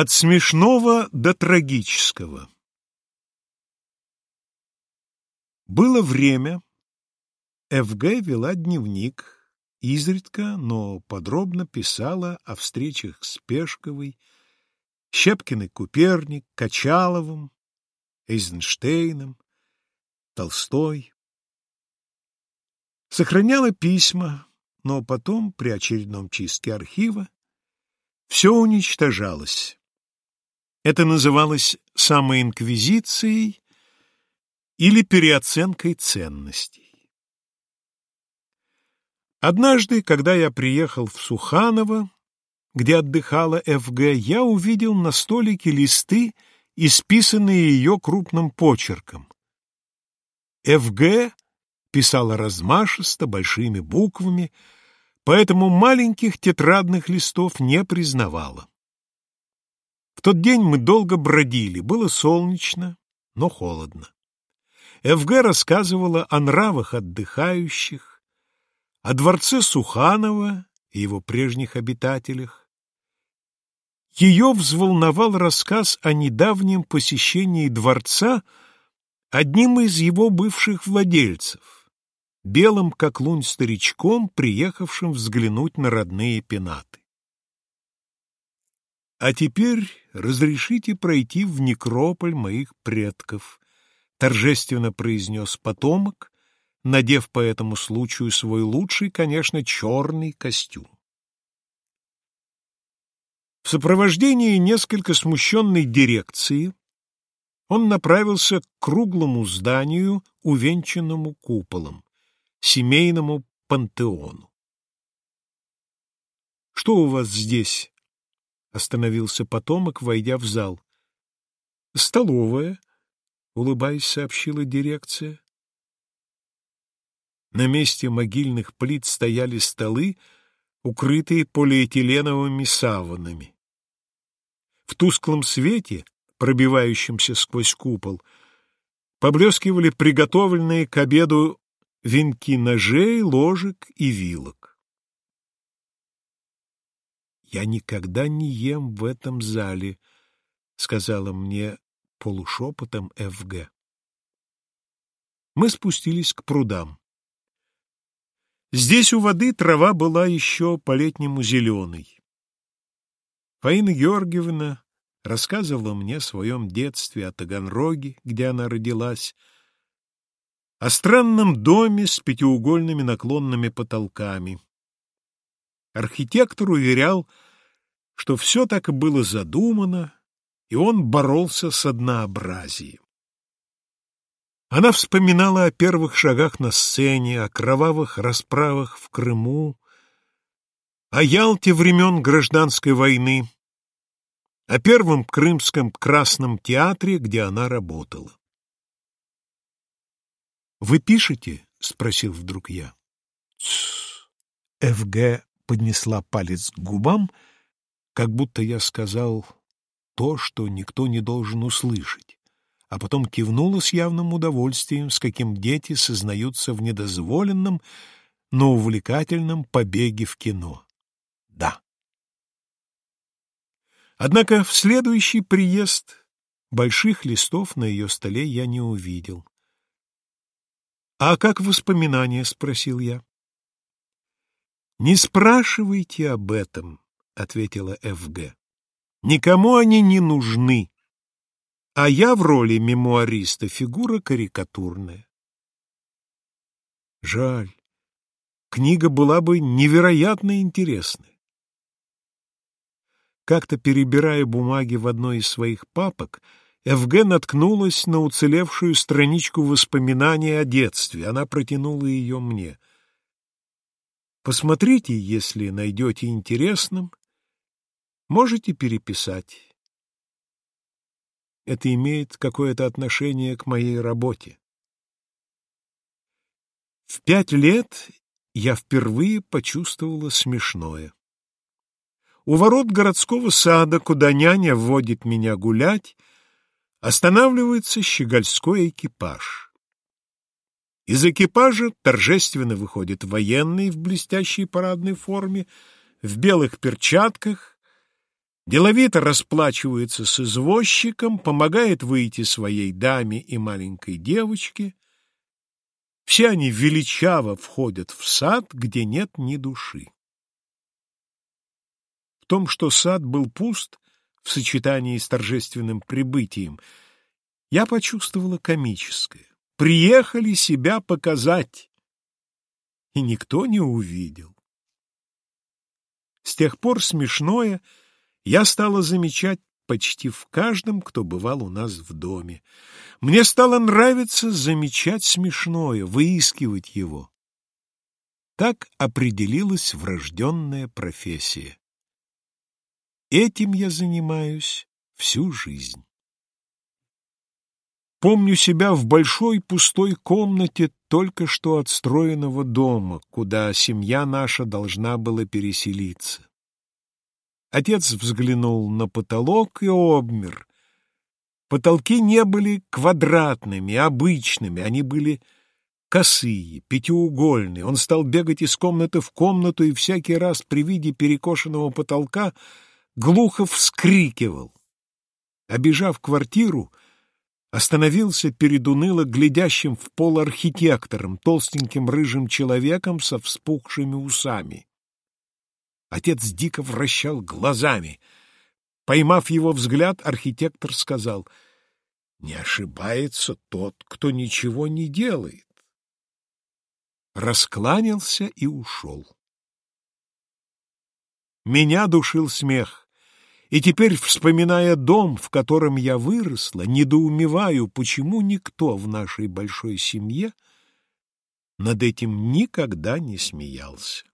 От смешного до трагического. Было время, Ф.Г. вела дневник, изредка, но подробно писала о встречах с Пешковой, Щепкиной Куперник, Качаловым, Эйзенштейном, Толстой. Сохраняла письма, но потом, при очередном чистке архива, все уничтожалось. Это называлось самоинквизицией или переоценкой ценностей. Однажды, когда я приехал в Суханово, где отдыхала Ф.Г., я увидел на столике листы, исписанные ее крупным почерком. Ф.Г. писала размашисто, большими буквами, поэтому маленьких тетрадных листов не признавала. В тот день мы долго бродили, было солнечно, но холодно. Ф.Г. рассказывала о нравах отдыхающих, о дворце Суханова и его прежних обитателях. Ее взволновал рассказ о недавнем посещении дворца одним из его бывших владельцев, белым как лунь старичком, приехавшим взглянуть на родные пенаты. А теперь разрешите пройти в некрополь моих предков, торжественно произнес потомок, надев по этому случаю свой лучший, конечно, черный костюм. В сопровождении несколько смущенной дирекции он направился к круглому зданию, увенчанному куполом, семейному пантеону. «Что у вас здесь?» — остановился потомок, войдя в зал. «Столовая», — улыбаясь, сообщила дирекция. На месте могильных плит стояли столы, укрытые полиэтиленовыми саванами. В тусклом свете, пробивающемся сквозь купол, поблескивали приготовленные к обеду венки ножей, ложек и вилок. «Я никогда не ем в этом зале», — сказала мне полушепотом Ф.Г. Мы спустились к прудам. Здесь у воды трава была еще по-летнему зеленой. Фаина Георгиевна рассказывала мне о своем детстве, о Таганроге, где она родилась, о странном доме с пятиугольными наклонными потолками, Архитектор уверял, что все так и было задумано, и он боролся с однообразием. Она вспоминала о первых шагах на сцене, о кровавых расправах в Крыму, о Ялте времен гражданской войны, о первом Крымском Красном театре, где она работала. «Вы пишете?» — спросил вдруг я. Ф.Г поднесла палец к губам, как будто я сказал то, что никто не должен услышать, а потом кивнула с явным удовольствием, с каким дети сознаются в недозволенном, но увлекательном побеге в кино. Да. Однако в следующий приезд больших листов на ее столе я не увидел. «А как воспоминания?» — спросил я. «Не спрашивайте об этом», — ответила Ф.Г. «Никому они не нужны, а я в роли мемуариста фигура карикатурная». Жаль, книга была бы невероятно интересной. Как-то перебирая бумаги в одной из своих папок, Ф.Г. наткнулась на уцелевшую страничку воспоминаний о детстве. Она протянула ее мне. Посмотрите, если найдете интересным, можете переписать. Это имеет какое-то отношение к моей работе. В пять лет я впервые почувствовала смешное. У ворот городского сада, куда няня вводит меня гулять, останавливается щегольской экипаж. Из экипажа торжественно выходит военный в блестящей парадной форме, в белых перчатках, Деловито расплачивается с извозчиком, помогает выйти своей даме и маленькой девочке. Все они величаво входят в сад, где нет ни души. В том, что сад был пуст в сочетании с торжественным прибытием, я почувствовала комическое. Приехали себя показать, и никто не увидел. С тех пор смешное — я стала замечать почти в каждом, кто бывал у нас в доме. Мне стало нравиться замечать смешное, выискивать его. Так определилась врожденная профессия. Этим я занимаюсь всю жизнь. Помню себя в большой пустой комнате только что отстроенного дома, куда семья наша должна была переселиться. Отец взглянул на потолок и обмер. Потолки не были квадратными, обычными, они были косые, пятиугольные. Он стал бегать из комнаты в комнату и всякий раз при виде перекошенного потолка глухо вскрикивал. Обежав квартиру, остановился перед уныло глядящим в пол архитектором, толстеньким рыжим человеком со вспухшими усами. Отец дико вращал глазами. Поймав его взгляд, архитектор сказал, «Не ошибается тот, кто ничего не делает». Раскланялся и ушел. Меня душил смех, и теперь, вспоминая дом, в котором я выросла, недоумеваю, почему никто в нашей большой семье над этим никогда не смеялся.